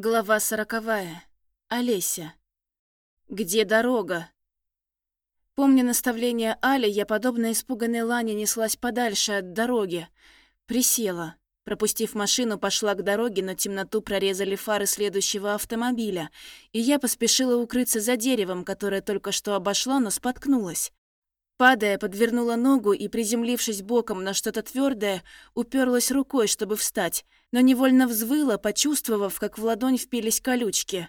Глава сороковая. Олеся. Где дорога? Помня наставление Али, я, подобно испуганной Лане, неслась подальше от дороги. Присела. Пропустив машину, пошла к дороге, но темноту прорезали фары следующего автомобиля, и я поспешила укрыться за деревом, которое только что обошла, но споткнулась. Падая, подвернула ногу и, приземлившись боком на что-то твердое, уперлась рукой, чтобы встать, но невольно взвыла, почувствовав, как в ладонь впились колючки.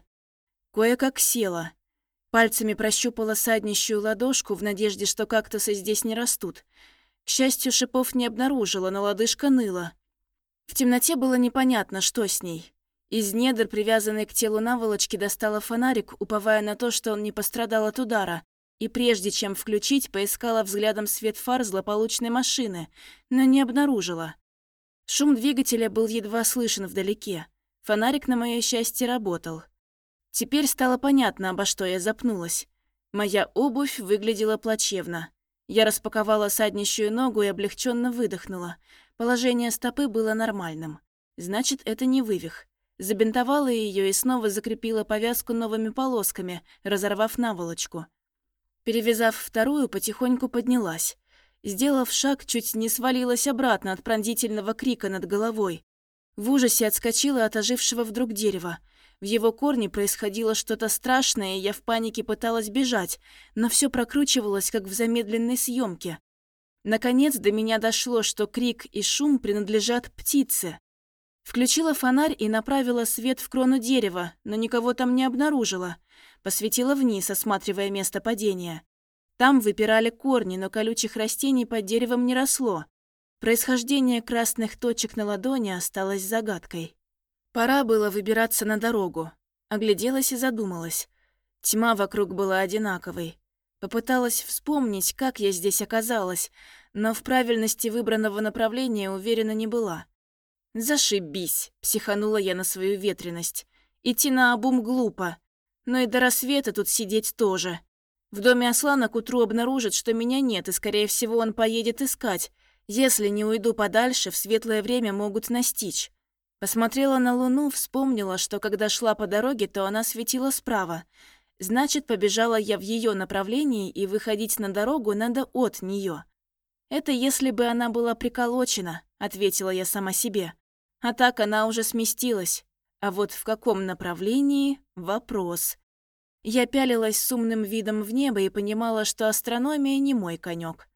Кое-как села. Пальцами прощупала саднищую ладошку в надежде, что кактусы здесь не растут. К счастью, шипов не обнаружила, но лодыжка ныла. В темноте было непонятно, что с ней. Из недр, привязанной к телу наволочки, достала фонарик, уповая на то, что он не пострадал от удара, и прежде чем включить, поискала взглядом свет фар злополучной машины, но не обнаружила. Шум двигателя был едва слышен вдалеке. Фонарик, на мое счастье, работал. Теперь стало понятно, обо что я запнулась. Моя обувь выглядела плачевно. Я распаковала саднищую ногу и облегченно выдохнула. Положение стопы было нормальным. Значит, это не вывих. Забинтовала ее и снова закрепила повязку новыми полосками, разорвав наволочку. Перевязав вторую, потихоньку поднялась. Сделав шаг, чуть не свалилась обратно от пронзительного крика над головой. В ужасе отскочила от ожившего вдруг дерева. В его корне происходило что-то страшное, и я в панике пыталась бежать, но все прокручивалось, как в замедленной съемке. Наконец до меня дошло, что крик и шум принадлежат птице. Включила фонарь и направила свет в крону дерева, но никого там не обнаружила. Посветила вниз, осматривая место падения. Там выпирали корни, но колючих растений под деревом не росло. Происхождение красных точек на ладони осталось загадкой. Пора было выбираться на дорогу. Огляделась и задумалась. Тьма вокруг была одинаковой. Попыталась вспомнить, как я здесь оказалась, но в правильности выбранного направления уверена не была. «Зашибись!» – психанула я на свою ветренность. «Идти на обум глупо. Но и до рассвета тут сидеть тоже. В доме Аслана к утру обнаружат, что меня нет, и, скорее всего, он поедет искать. Если не уйду подальше, в светлое время могут настичь». Посмотрела на луну, вспомнила, что когда шла по дороге, то она светила справа. Значит, побежала я в ее направлении, и выходить на дорогу надо от нее. «Это если бы она была приколочена», — ответила я сама себе. А так она уже сместилась. А вот в каком направлении – вопрос. Я пялилась с умным видом в небо и понимала, что астрономия не мой конек.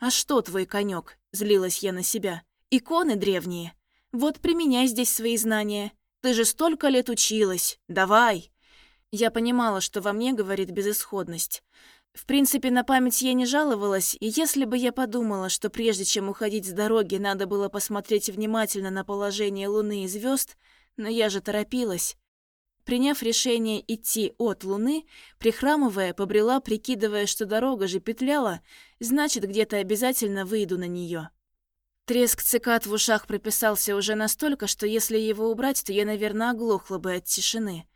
«А что твой конек? злилась я на себя. «Иконы древние. Вот применяй здесь свои знания. Ты же столько лет училась. Давай!» Я понимала, что во мне говорит безысходность. В принципе, на память я не жаловалась, и если бы я подумала, что прежде чем уходить с дороги, надо было посмотреть внимательно на положение Луны и звезд, но я же торопилась. Приняв решение идти от Луны, прихрамывая, побрела, прикидывая, что дорога же петляла, значит, где-то обязательно выйду на нее. Треск цикад в ушах прописался уже настолько, что если его убрать, то я, наверное, оглохла бы от тишины.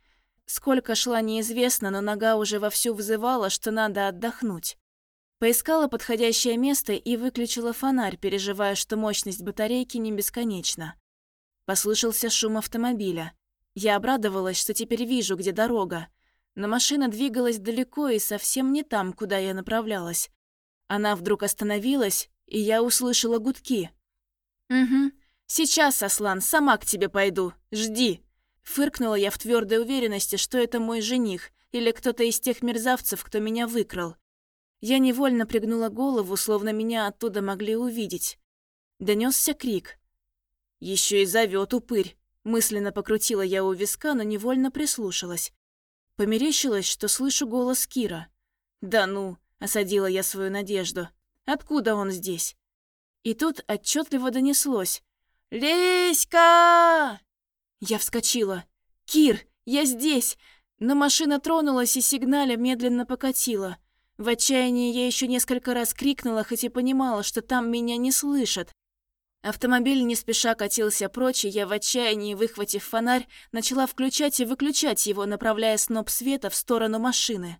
Сколько шла, неизвестно, но нога уже вовсю вызывала, что надо отдохнуть. Поискала подходящее место и выключила фонарь, переживая, что мощность батарейки не бесконечна. Послышался шум автомобиля. Я обрадовалась, что теперь вижу, где дорога. Но машина двигалась далеко и совсем не там, куда я направлялась. Она вдруг остановилась, и я услышала гудки. «Угу. Сейчас, Аслан, сама к тебе пойду. Жди!» Фыркнула я в твердой уверенности, что это мой жених или кто-то из тех мерзавцев, кто меня выкрал. Я невольно пригнула голову, словно меня оттуда могли увидеть. Донесся крик. Еще и зовет упырь. Мысленно покрутила я у виска, но невольно прислушалась. Померещилось, что слышу голос Кира. «Да ну!» — осадила я свою надежду. «Откуда он здесь?» И тут отчетливо донеслось. «Леська!» Я вскочила. «Кир, я здесь!» Но машина тронулась и сигналя медленно покатила. В отчаянии я еще несколько раз крикнула, хоть и понимала, что там меня не слышат. Автомобиль не спеша катился прочь, и я в отчаянии, выхватив фонарь, начала включать и выключать его, направляя сноп света в сторону машины.